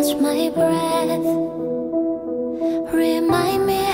catch my breath. Remind me.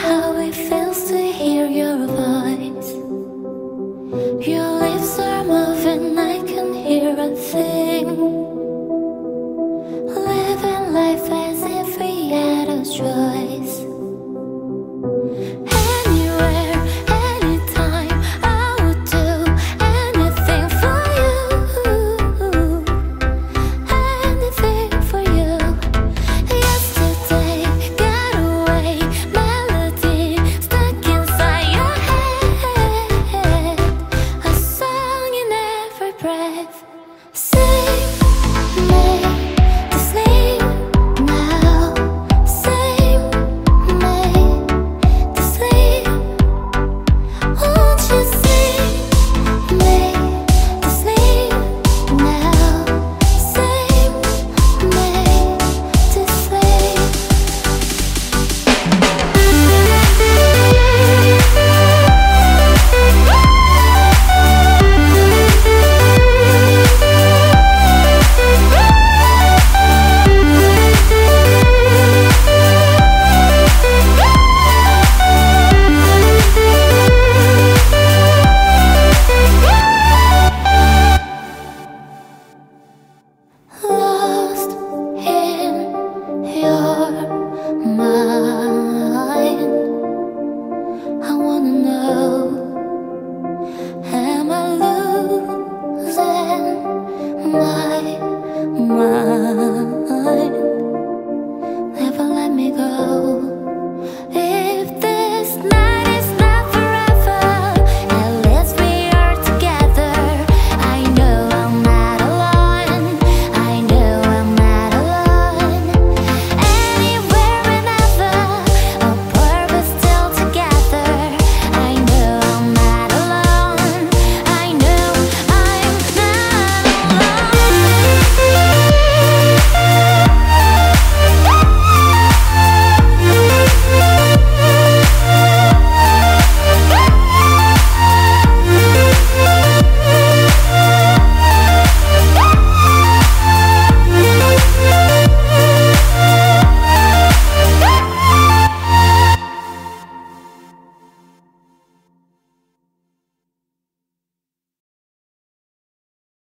Am I losing my